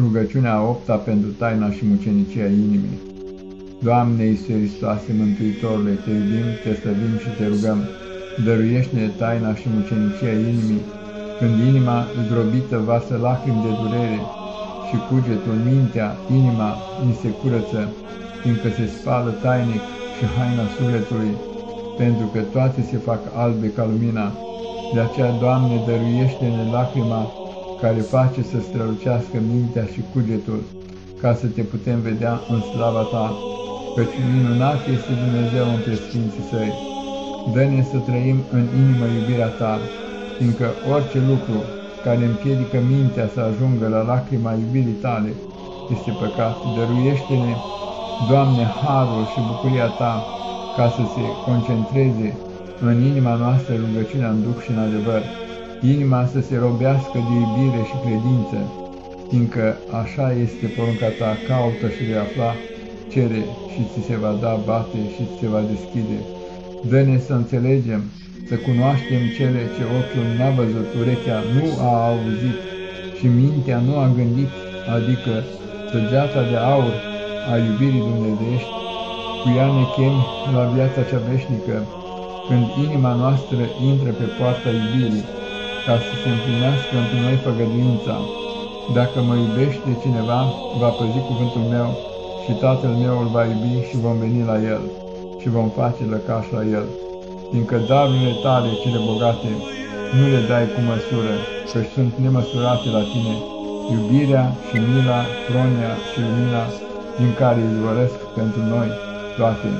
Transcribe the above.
Rugăciunea a opta pentru taina și mucenicia inimii. Doamne Iisuse Hristoase, Mântuitorule, te iubim, te slăbim și te rugăm, dăruiește-ne taina și mucenicia inimii, când inima zdrobită vasă lacrimi de durere și cugetul, mintea, inima ni se curăță, fiindcă se spală tainic și haina sufletului, pentru că toate se fac albe ca lumina. De aceea, Doamne, dăruiește-ne lacrima care face să strălucească mintea și cugetul, ca să te putem vedea în slava ta, căci minunat este Dumnezeu între Sfinții Săi. Dă-ne să trăim în inimă iubirea ta, fiindcă orice lucru care împiedică mintea să ajungă la lacrima iubirii tale este păcat. Dăruiește-ne, Doamne, harul și bucuria ta, ca să se concentreze în inima noastră rugăciunea în duc și în adevăr inima să se robească de iubire și credință, fiindcă așa este porunca ta, caută și de afla, cere și ți se va da, bate și ți se va deschide. Dă-ne să înțelegem, să cunoaștem cele ce ochiul n-a văzut, urechea nu a auzit și mintea nu a gândit, adică săgeata de aur a iubirii dumnezeiești, cu ea ne chem la viața cea veșnică, când inima noastră intră pe poarta iubirii, ca să se împlinească într noi făgăduința. Dacă mă iubește cineva, va păzi cuvântul meu și Tatăl meu îl va iubi și vom veni la el și vom face lăcaș la el. Fiindcă darurile tale, cele bogate, nu le dai cu măsură, căci sunt nemăsurate la tine, iubirea și mila, pronia și lumina, din care izvorăsc pentru noi toate.